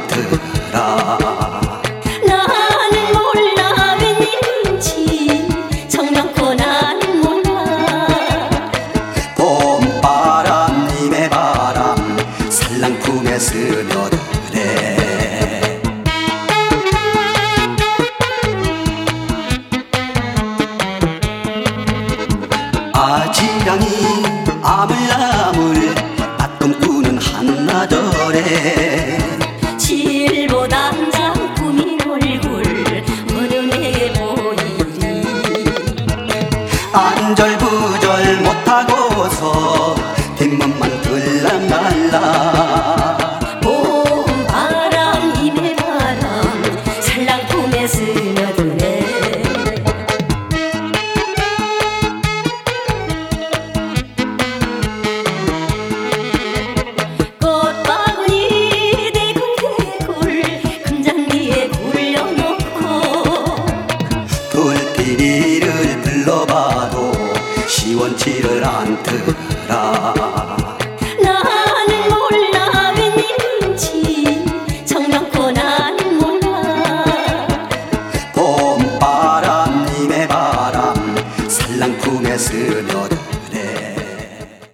않더라. 나는 몰라 웬일인지 정놓고 나는 몰라. 봄바람 님의 바람 살랑품에 스며드네 아지랑이 아물아물 낮꿈 꾸는 한나절에 안절부절 못하고서 뒷문만 들락날라. 봄 바람 입에 바람 살랑품에 스며드네. 꽃바구니 대굴대굴 금장리에 굴려놓고 불길이를 불러봐도 시원치를 않더라. 나는 몰라 왠지 정명코 나는 몰라. 봄바람 님의 바람 살랑품에 스며들